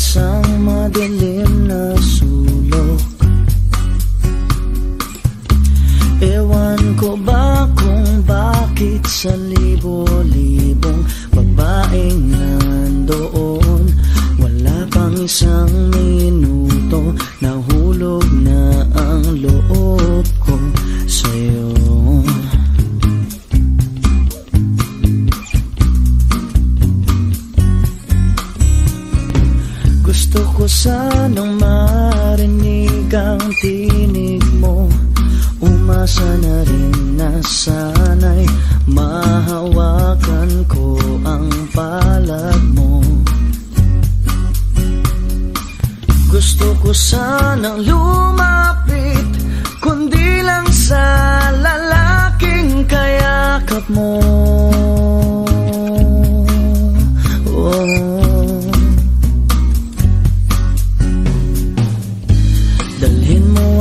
isang madilim na sulok. Ewan ko ba kung bakit sa libo-libong babaeng nandoon? Wala pang isang minuto Nahulog na ang loob ko sa'yo Gusto ko sanang marinig ang tinig mo. Umasa na rin na sana'y mahawakan ko ang palad mo. Gusto ko sanang lumapit Kundi lang sa lalaking kayakap mo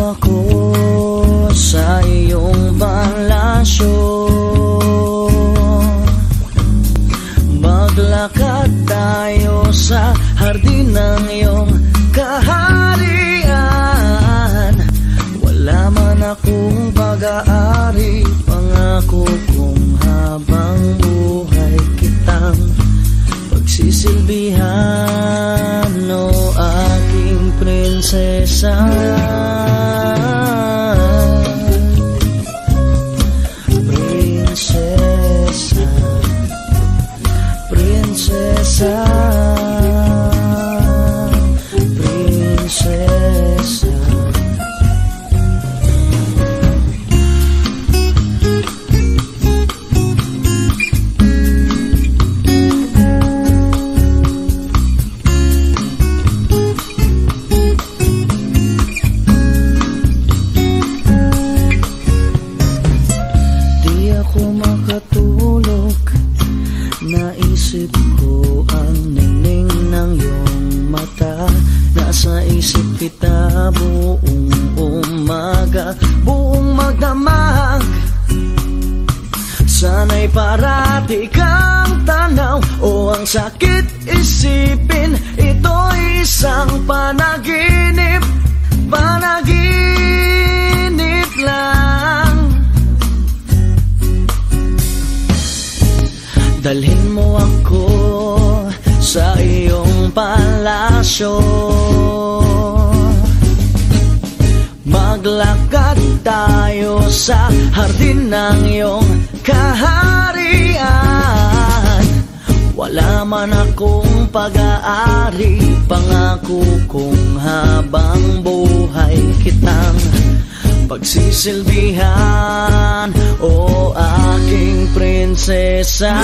ako sa iyong palasyo Maglakad tayo sa hardin ng iyong kaharian. Wala man akong pag-aari Pangako kong habang buhay kitang Pagsisilbihan o aking prinsesa Naisip ko ang nining ng iyong mata. Nasa isip kita buong umaga Buong magdamag Sana'y parati kang tanaw O ang sakit isipin. Ito'y isang panaginip Panaginip lang. Dalhin palasyo. Maglakad tayo sa hardin ng iyong kaharian. Wala man akong pag-aari Pangako kong habang buhay kitang pagsisilbihan O aking prinsesa